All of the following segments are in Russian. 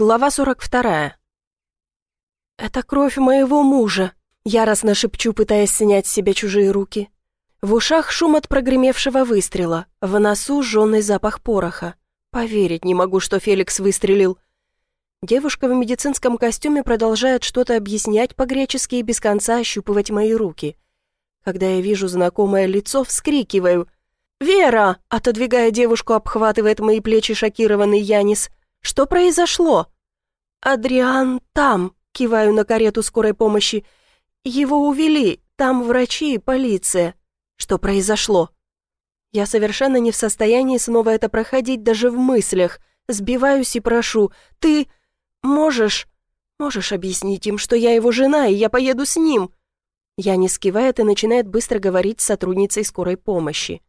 Глава 42. «Это кровь моего мужа», — яростно шепчу, пытаясь снять с себя чужие руки. В ушах шум от прогремевшего выстрела, в носу жженый запах пороха. Поверить не могу, что Феликс выстрелил. Девушка в медицинском костюме продолжает что-то объяснять по-гречески и без конца ощупывать мои руки. Когда я вижу знакомое лицо, вскрикиваю. «Вера!» — отодвигая девушку, обхватывает мои плечи шокированный Янис — что произошло?» «Адриан там», — киваю на карету скорой помощи. «Его увели, там врачи и полиция». «Что произошло?» Я совершенно не в состоянии снова это проходить даже в мыслях. Сбиваюсь и прошу. «Ты можешь...» «Можешь объяснить им, что я его жена, и я поеду с ним?» Я не скивает и начинает быстро говорить с сотрудницей скорой помощи.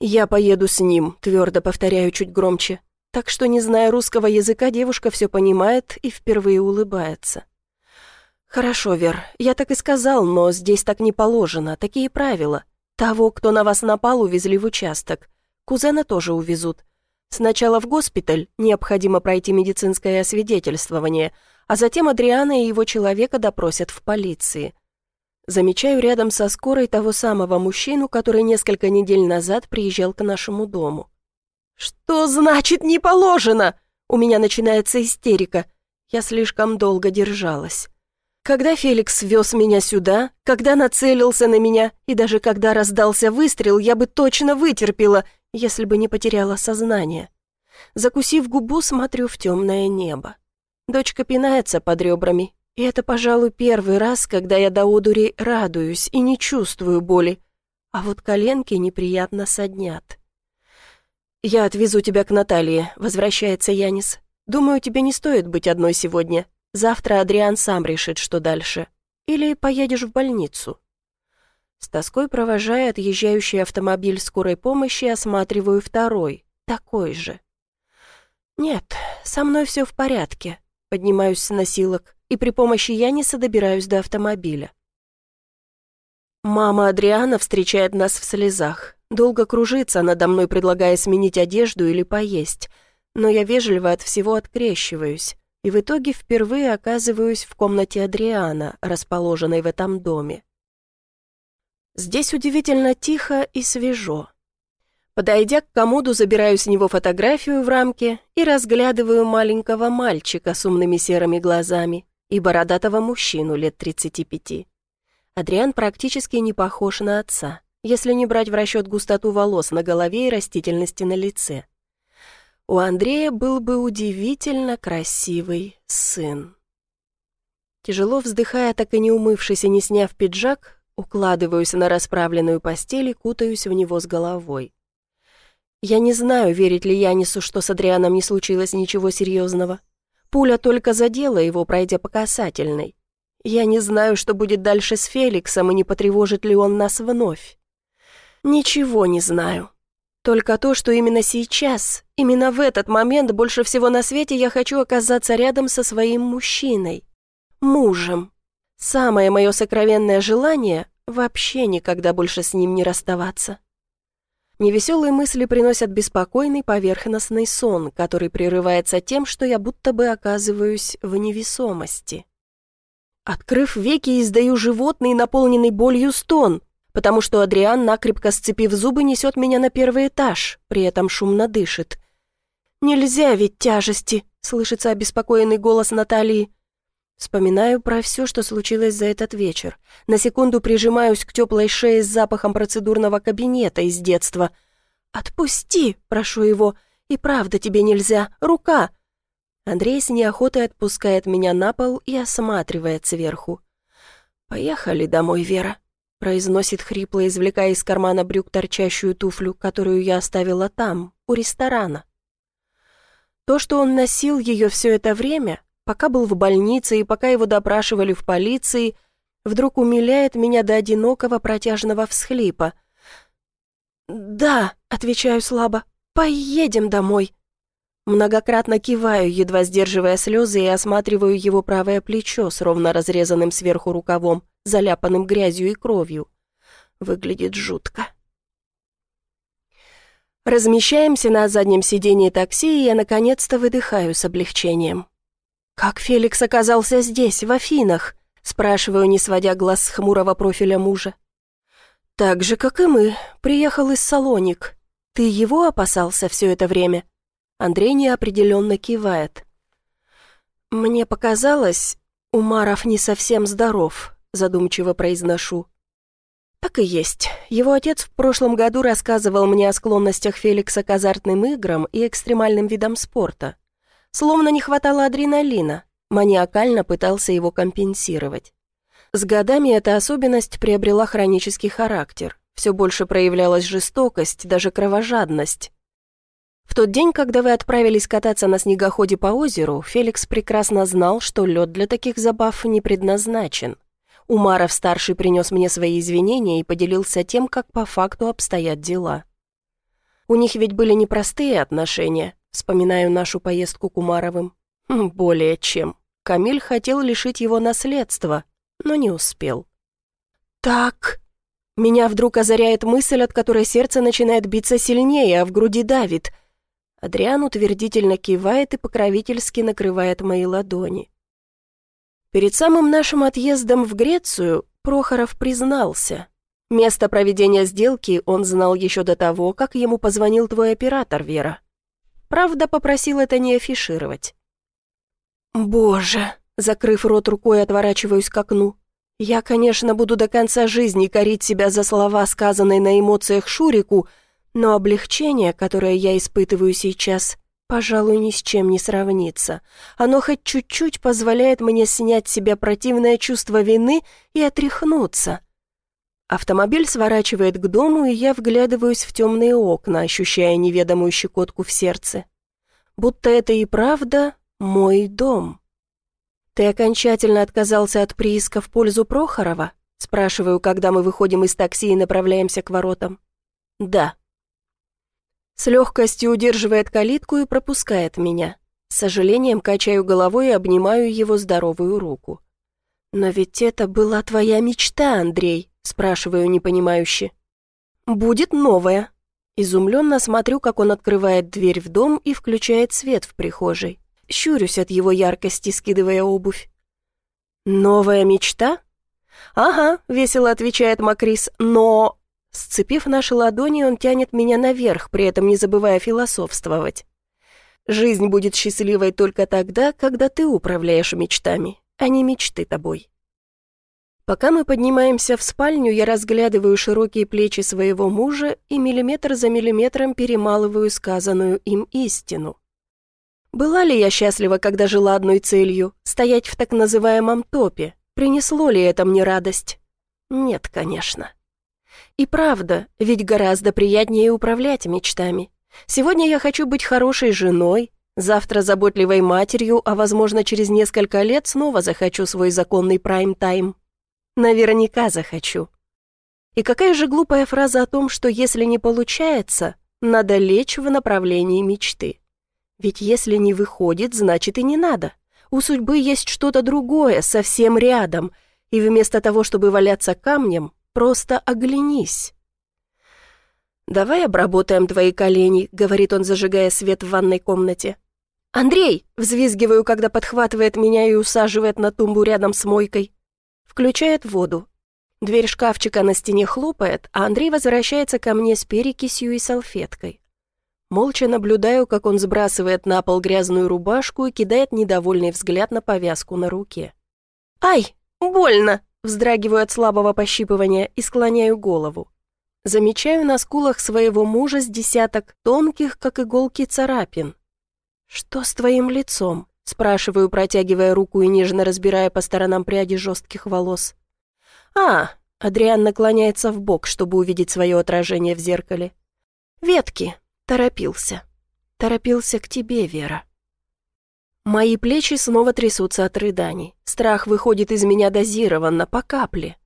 «Я поеду с ним», — твердо повторяю чуть громче. Так что, не зная русского языка, девушка все понимает и впервые улыбается. «Хорошо, Вер, я так и сказал, но здесь так не положено, такие правила. Того, кто на вас напал, увезли в участок. Кузена тоже увезут. Сначала в госпиталь, необходимо пройти медицинское освидетельствование, а затем Адриана и его человека допросят в полиции. Замечаю рядом со скорой того самого мужчину, который несколько недель назад приезжал к нашему дому. «Что значит не положено?» У меня начинается истерика. Я слишком долго держалась. Когда Феликс вез меня сюда, когда нацелился на меня, и даже когда раздался выстрел, я бы точно вытерпела, если бы не потеряла сознание. Закусив губу, смотрю в темное небо. Дочка пинается под ребрами, и это, пожалуй, первый раз, когда я до одури радуюсь и не чувствую боли, а вот коленки неприятно соднят. «Я отвезу тебя к Наталье», — возвращается Янис. «Думаю, тебе не стоит быть одной сегодня. Завтра Адриан сам решит, что дальше. Или поедешь в больницу». С тоской провожая отъезжающий автомобиль скорой помощи, осматриваю второй, такой же. «Нет, со мной все в порядке», — поднимаюсь с носилок и при помощи Яниса добираюсь до автомобиля. Мама Адриана встречает нас в слезах. Долго кружится надо мной, предлагая сменить одежду или поесть, но я вежливо от всего открещиваюсь, и в итоге впервые оказываюсь в комнате Адриана, расположенной в этом доме. Здесь удивительно тихо и свежо. Подойдя к комоду, забираю с него фотографию в рамке и разглядываю маленького мальчика с умными серыми глазами и бородатого мужчину лет 35. Адриан практически не похож на отца если не брать в расчет густоту волос на голове и растительности на лице. У Андрея был бы удивительно красивый сын. Тяжело вздыхая, так и не умывшись и не сняв пиджак, укладываюсь на расправленную постель и кутаюсь в него с головой. Я не знаю, верить ли Янису, что с Адрианом не случилось ничего серьезного. Пуля только задела его, пройдя по касательной. Я не знаю, что будет дальше с Феликсом, и не потревожит ли он нас вновь. Ничего не знаю. Только то, что именно сейчас, именно в этот момент больше всего на свете я хочу оказаться рядом со своим мужчиной, мужем. Самое мое сокровенное желание — вообще никогда больше с ним не расставаться. Невеселые мысли приносят беспокойный поверхностный сон, который прерывается тем, что я будто бы оказываюсь в невесомости. Открыв веки, издаю животный, наполненный болью стон — потому что Адриан, накрепко сцепив зубы, несет меня на первый этаж, при этом шумно дышит. «Нельзя ведь тяжести!» — слышится обеспокоенный голос Натальи. Вспоминаю про все, что случилось за этот вечер. На секунду прижимаюсь к теплой шее с запахом процедурного кабинета из детства. «Отпусти!» — прошу его. «И правда тебе нельзя! Рука!» Андрей с неохотой отпускает меня на пол и осматривает сверху. «Поехали домой, Вера», произносит хрипло, извлекая из кармана брюк торчащую туфлю, которую я оставила там, у ресторана. То, что он носил ее все это время, пока был в больнице и пока его допрашивали в полиции, вдруг умиляет меня до одинокого протяжного всхлипа. «Да», — отвечаю слабо, — «поедем домой». Многократно киваю, едва сдерживая слезы, и осматриваю его правое плечо с ровно разрезанным сверху рукавом заляпанным грязью и кровью. Выглядит жутко. Размещаемся на заднем сидении такси, и я наконец-то выдыхаю с облегчением. «Как Феликс оказался здесь, в Афинах?» спрашиваю, не сводя глаз с хмурого профиля мужа. «Так же, как и мы. Приехал из Салоник. Ты его опасался все это время?» Андрей неопределенно кивает. «Мне показалось, Умаров не совсем здоров», задумчиво произношу. Так и есть. Его отец в прошлом году рассказывал мне о склонностях Феликса к азартным играм и экстремальным видам спорта. Словно не хватало адреналина, маниакально пытался его компенсировать. С годами эта особенность приобрела хронический характер. Все больше проявлялась жестокость, даже кровожадность. В тот день, когда вы отправились кататься на снегоходе по озеру, Феликс прекрасно знал, что лед для таких забав не предназначен. Умаров-старший принес мне свои извинения и поделился тем, как по факту обстоят дела. У них ведь были непростые отношения, Вспоминаю нашу поездку к Умаровым. Хм, более чем. Камиль хотел лишить его наследства, но не успел. «Так...» Меня вдруг озаряет мысль, от которой сердце начинает биться сильнее, а в груди давит. Адриан утвердительно кивает и покровительски накрывает мои ладони. Перед самым нашим отъездом в Грецию Прохоров признался. Место проведения сделки он знал еще до того, как ему позвонил твой оператор, Вера. Правда, попросил это не афишировать. «Боже!» — закрыв рот рукой, отворачиваюсь к окну. «Я, конечно, буду до конца жизни корить себя за слова, сказанные на эмоциях Шурику, но облегчение, которое я испытываю сейчас, пожалуй, ни с чем не сравнится. Оно хоть чуть-чуть позволяет мне снять с себя противное чувство вины и отряхнуться. Автомобиль сворачивает к дому, и я вглядываюсь в темные окна, ощущая неведомую щекотку в сердце. Будто это и правда мой дом. «Ты окончательно отказался от прииска в пользу Прохорова?» Спрашиваю, когда мы выходим из такси и направляемся к воротам. «Да». С легкостью удерживает калитку и пропускает меня. С сожалением качаю головой и обнимаю его здоровую руку. «Но ведь это была твоя мечта, Андрей», Спрашиваю непонимающе. «Будет новая». Изумленно смотрю, как он открывает дверь в дом и включает свет в прихожей. Щурюсь от его яркости, скидывая обувь. «Новая мечта?» «Ага», — весело отвечает Макрис, «но...» Сцепив наши ладони, он тянет меня наверх, при этом не забывая философствовать. «Жизнь будет счастливой только тогда, когда ты управляешь мечтами, а не мечты тобой». Пока мы поднимаемся в спальню, я разглядываю широкие плечи своего мужа и миллиметр за миллиметром перемалываю сказанную им истину. Была ли я счастлива, когда жила одной целью — стоять в так называемом топе? Принесло ли это мне радость? Нет, конечно. И правда, ведь гораздо приятнее управлять мечтами. Сегодня я хочу быть хорошей женой, завтра заботливой матерью, а возможно через несколько лет снова захочу свой законный прайм-тайм. Наверняка захочу. И какая же глупая фраза о том, что если не получается, надо лечь в направлении мечты. Ведь если не выходит, значит и не надо. У судьбы есть что-то другое, совсем рядом, и вместо того, чтобы валяться камнем, просто оглянись. «Давай обработаем твои колени», — говорит он, зажигая свет в ванной комнате. «Андрей!» — взвизгиваю, когда подхватывает меня и усаживает на тумбу рядом с мойкой. Включает воду. Дверь шкафчика на стене хлопает, а Андрей возвращается ко мне с перекисью и салфеткой. Молча наблюдаю, как он сбрасывает на пол грязную рубашку и кидает недовольный взгляд на повязку на руке. «Ай, больно!» Вздрагиваю от слабого пощипывания и склоняю голову. Замечаю на скулах своего мужа с десяток тонких, как иголки, царапин. «Что с твоим лицом?» Спрашиваю, протягивая руку и нежно разбирая по сторонам пряди жестких волос. «А!» — Адриан наклоняется в бок, чтобы увидеть свое отражение в зеркале. «Ветки!» — торопился. Торопился к тебе, Вера. Мои плечи снова трясутся от рыданий. Страх выходит из меня дозированно, по капле.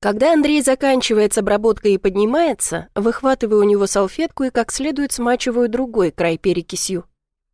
Когда Андрей заканчивает с обработкой и поднимается, выхватываю у него салфетку и как следует смачиваю другой край перекисью.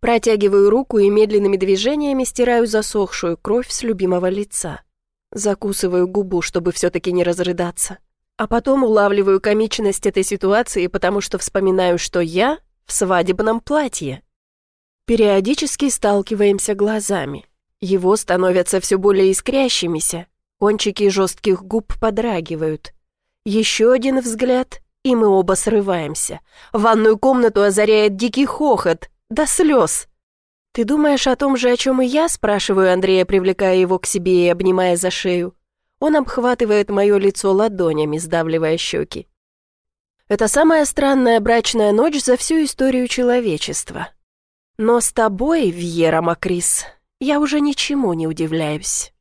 Протягиваю руку и медленными движениями стираю засохшую кровь с любимого лица. Закусываю губу, чтобы все-таки не разрыдаться. А потом улавливаю комичность этой ситуации, потому что вспоминаю, что я в свадебном платье. Периодически сталкиваемся глазами. Его становятся все более искрящимися, кончики жестких губ подрагивают. Еще один взгляд, и мы оба срываемся. Ванную комнату озаряет дикий хохот, до слез. «Ты думаешь о том же, о чем и я?» спрашиваю Андрея, привлекая его к себе и обнимая за шею. Он обхватывает мое лицо ладонями, сдавливая щеки. Это самая странная брачная ночь за всю историю человечества. Но с тобой, Вьера Макрис, я уже ничему не удивляюсь.